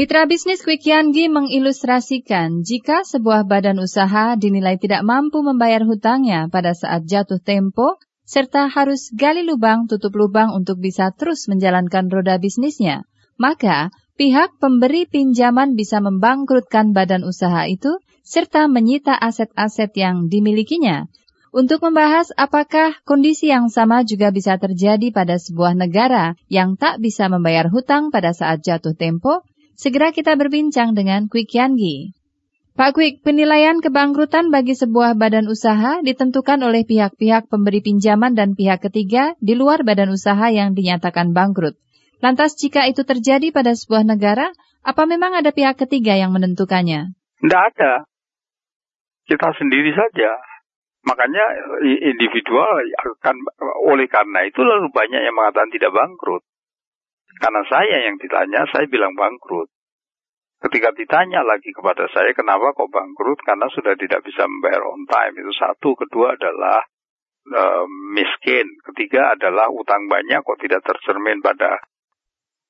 Mitra bisnis Quick Yangi mengilustrasikan jika sebuah badan usaha dinilai tidak mampu membayar hutangnya pada saat jatuh tempo, serta harus gali lubang tutup lubang untuk bisa terus menjalankan roda bisnisnya, maka pihak pemberi pinjaman bisa membangkrutkan badan usaha itu serta menyita aset-aset yang dimilikinya. Untuk membahas apakah kondisi yang sama juga bisa terjadi pada sebuah negara yang tak bisa membayar hutang pada saat jatuh tempo, Segera kita berbincang dengan Quick Yangi. Pak Quick, penilaian kebangkrutan bagi sebuah badan usaha ditentukan oleh pihak-pihak pemberi pinjaman dan pihak ketiga di luar badan usaha yang dinyatakan bangkrut. Lantas jika itu terjadi pada sebuah negara, apa memang ada pihak ketiga yang menentukannya? Tidak ada. Kita sendiri saja. Makanya individual akan oleh karena itu lalu banyak yang mengatakan tidak bangkrut. Karena saya yang ditanya, saya bilang bangkrut. Ketika ditanya lagi kepada saya, kenapa kok bangkrut? Karena sudah tidak bisa membayar on time. Itu satu. Kedua adalah e, miskin. Ketiga adalah utang banyak kok tidak tercermin pada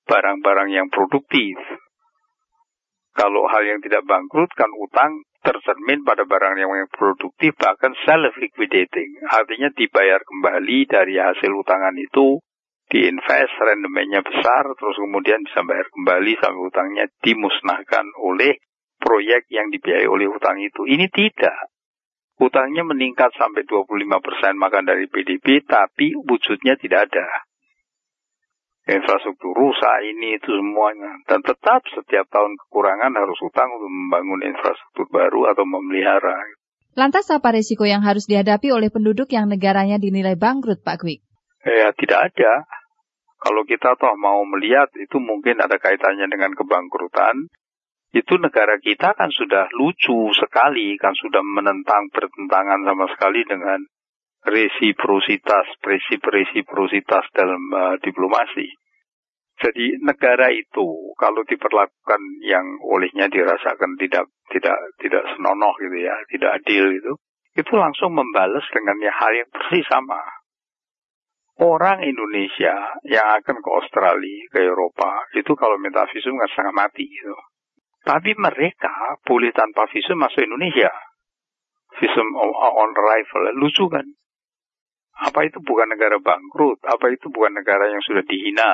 barang-barang yang produktif. Kalau hal yang tidak bangkrut kan utang tercermin pada barang yang produktif bahkan self liquidating. Artinya dibayar kembali dari hasil utangan itu diinvest, rendemennya besar, terus kemudian bisa bayar kembali sampai hutangnya dimusnahkan oleh proyek yang dibiayai oleh hutang itu. Ini tidak. Hutangnya meningkat sampai 25% makan dari PDB, tapi wujudnya tidak ada. Infrastruktur rusak ini itu semuanya. Dan tetap setiap tahun kekurangan harus hutang untuk membangun infrastruktur baru atau memelihara. Lantas apa risiko yang harus dihadapi oleh penduduk yang negaranya dinilai bangkrut, Pak Kwik? Ya, tidak ada. Kalau kita toh mau melihat itu mungkin ada kaitannya dengan kebangkrutan, itu negara kita kan sudah lucu sekali, kan sudah menentang bertentangan sama sekali dengan resiprositas, prinsip-resiprositas dalam uh, diplomasi. Jadi negara itu kalau diperlakukan yang olehnya dirasakan tidak tidak tidak senonoh gitu ya, tidak adil itu, itu langsung membalas dengan hal yang persis sama orang Indonesia yang akan ke Australia, ke Eropa, itu kalau minta visum nggak setengah mati gitu. Tapi mereka boleh tanpa visum masuk Indonesia. Visum on arrival, lucu kan? Apa itu bukan negara bangkrut? Apa itu bukan negara yang sudah dihina?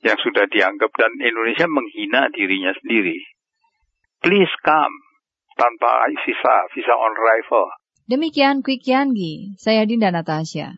Yang sudah dianggap dan Indonesia menghina dirinya sendiri. Please come tanpa visa, visa on arrival. Demikian Quick Yangi, saya Dinda Natasha.